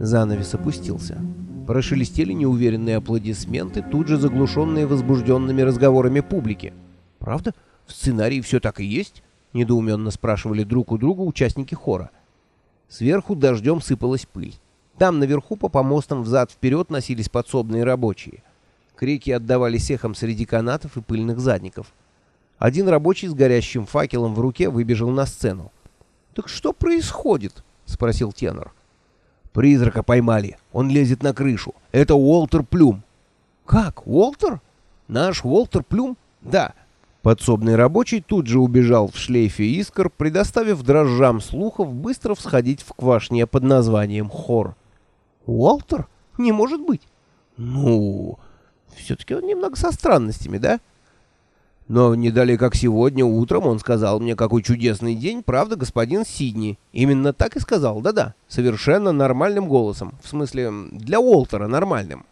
Занавес опустился. Прошелестели неуверенные аплодисменты, тут же заглушенные возбужденными разговорами публики. «Правда? В сценарии все так и есть?» — недоуменно спрашивали друг у друга участники хора. Сверху дождем сыпалась пыль. Там наверху по помостам взад-вперед носились подсобные рабочие. Крики отдавались эхом среди канатов и пыльных задников. Один рабочий с горящим факелом в руке выбежал на сцену. «Так что происходит?» — спросил тенор. «Призрака поймали. Он лезет на крышу. Это Уолтер Плюм». «Как? Уолтер? Наш Уолтер Плюм?» «Да». Подсобный рабочий тут же убежал в шлейфе искр, предоставив дрожжам слухов быстро всходить в квашне под названием «Хор». «Уолтер? Не может быть!» «Ну, все-таки он немного со странностями, да?» Но не далее, как сегодня утром он сказал мне, какой чудесный день, правда, господин Сидни. Именно так и сказал, да-да, совершенно нормальным голосом. В смысле, для Уолтера нормальным.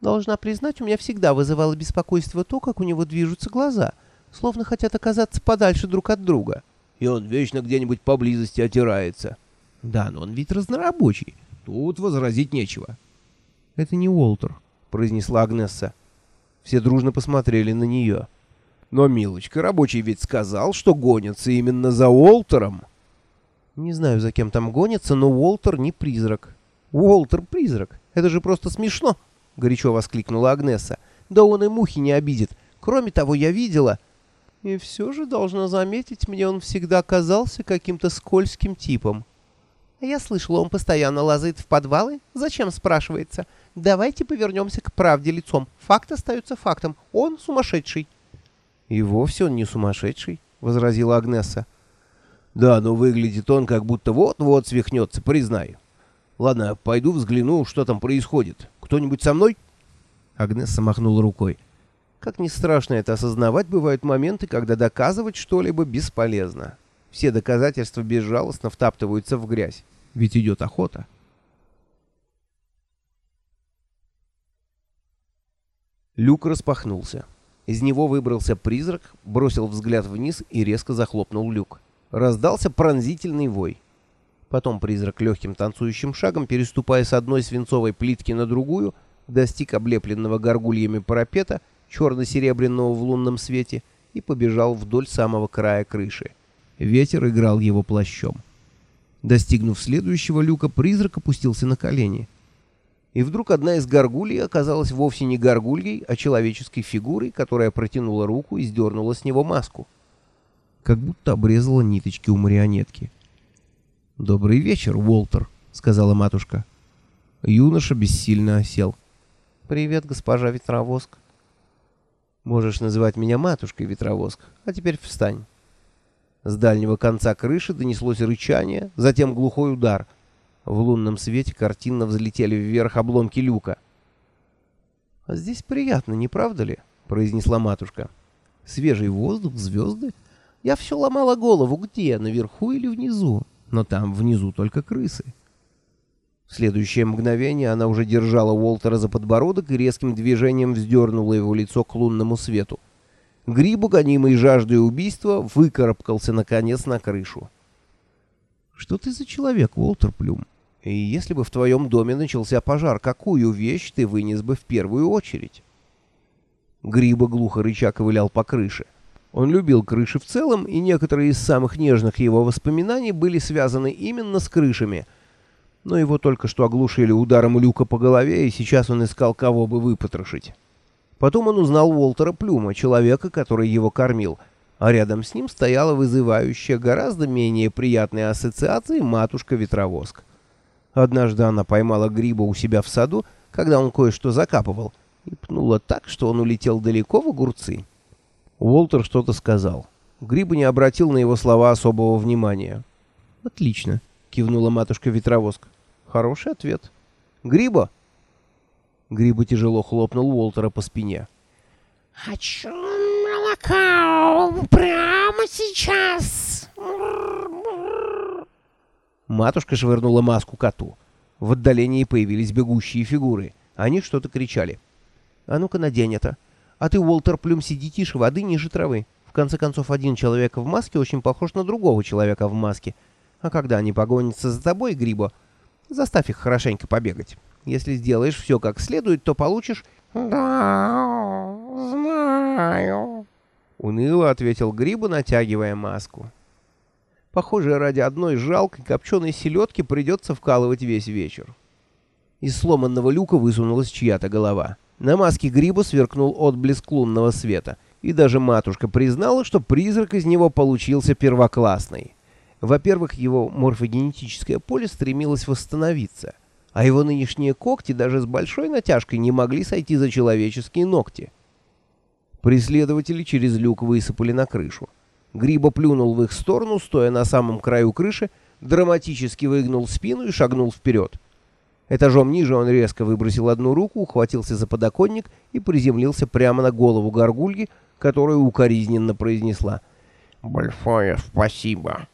Должна признать, у меня всегда вызывало беспокойство то, как у него движутся глаза, словно хотят оказаться подальше друг от друга. И он вечно где-нибудь поблизости отирается. Да, но он ведь разнорабочий. Тут возразить нечего. Это не Уолтер, произнесла Агнесса. Все дружно посмотрели на нее. Но, милочка, рабочий ведь сказал, что гонится именно за Уолтером. Не знаю, за кем там гонится, но Уолтер не призрак. Уолтер призрак. Это же просто смешно, горячо воскликнула Агнеса. Да он и мухи не обидит. Кроме того, я видела... И все же, должна заметить, мне он всегда казался каким-то скользким типом. Я слышала, он постоянно лазает в подвалы. Зачем, спрашивается? Давайте повернемся к правде лицом. Факт остается фактом. Он сумасшедший. «И вовсе он не сумасшедший», — возразила Агнеса. «Да, но выглядит он, как будто вот-вот свихнется, признаю. Ладно, пойду взгляну, что там происходит. Кто-нибудь со мной?» Агнеса махнула рукой. Как ни страшно это осознавать, бывают моменты, когда доказывать что-либо бесполезно. Все доказательства безжалостно втаптываются в грязь. Ведь идет охота. Люк распахнулся. Из него выбрался призрак, бросил взгляд вниз и резко захлопнул люк. Раздался пронзительный вой. Потом призрак легким танцующим шагом, переступая с одной свинцовой плитки на другую, достиг облепленного горгульями парапета, черно-серебряного в лунном свете, и побежал вдоль самого края крыши. Ветер играл его плащом. Достигнув следующего люка, призрак опустился на колени — и вдруг одна из горгулей оказалась вовсе не горгульей, а человеческой фигурой, которая протянула руку и сдернула с него маску. Как будто обрезала ниточки у марионетки. «Добрый вечер, Уолтер», — сказала матушка. Юноша бессильно осел. «Привет, госпожа Ветровоск». «Можешь называть меня матушкой, Ветровоск, а теперь встань». С дальнего конца крыши донеслось рычание, затем глухой удар — в лунном свете картинно взлетели вверх обломки люка. «А здесь приятно, не правда ли?» — произнесла матушка. «Свежий воздух, звезды. Я все ломала голову, где, наверху или внизу? Но там внизу только крысы». В следующее мгновение она уже держала Уолтера за подбородок и резким движением вздернула его лицо к лунному свету. Гриб, гонимый жаждой убийства, выкарабкался наконец на крышу. «Что ты за человек, Уолтер Плюм? И если бы в твоем доме начался пожар, какую вещь ты вынес бы в первую очередь?» Гриба глухо рыча ковылял по крыше. Он любил крыши в целом, и некоторые из самых нежных его воспоминаний были связаны именно с крышами. Но его только что оглушили ударом люка по голове, и сейчас он искал, кого бы выпотрошить. Потом он узнал Уолтера Плюма, человека, который его кормил — а рядом с ним стояла вызывающая гораздо менее приятные ассоциации матушка-ветровоск. Однажды она поймала гриба у себя в саду, когда он кое-что закапывал, и пнула так, что он улетел далеко в огурцы. Уолтер что-то сказал. Гриба не обратил на его слова особого внимания. «Отлично», — кивнула матушка-ветровоск. «Хороший ответ». «Гриба?» Гриба тяжело хлопнул Уолтера по спине. «Хочу молока прямо сейчас. Матушка швырнула маску коту. В отдалении появились бегущие фигуры. Они что-то кричали. «А ну-ка надень это. А ты, Уолтер Плюм, сиди тише воды ниже травы. В конце концов, один человек в маске очень похож на другого человека в маске. А когда они погонятся за тобой, Грибо, Заставь их хорошенько побегать. Если сделаешь все как следует, то получишь...» «Да, знаю», — уныло ответил Гриба, натягивая маску. Похоже, ради одной жалкой копченой селедки придется вкалывать весь вечер. Из сломанного люка высунулась чья-то голова. На маске Гриба сверкнул отблеск лунного света, и даже матушка признала, что призрак из него получился первоклассный. Во-первых, его морфогенетическое поле стремилось восстановиться, а его нынешние когти даже с большой натяжкой не могли сойти за человеческие ногти. Преследователи через люк высыпали на крышу. Гриба плюнул в их сторону, стоя на самом краю крыши, драматически выгнул спину и шагнул вперед. Этажом ниже он резко выбросил одну руку, ухватился за подоконник и приземлился прямо на голову горгульи, которая укоризненно произнесла «Большое спасибо».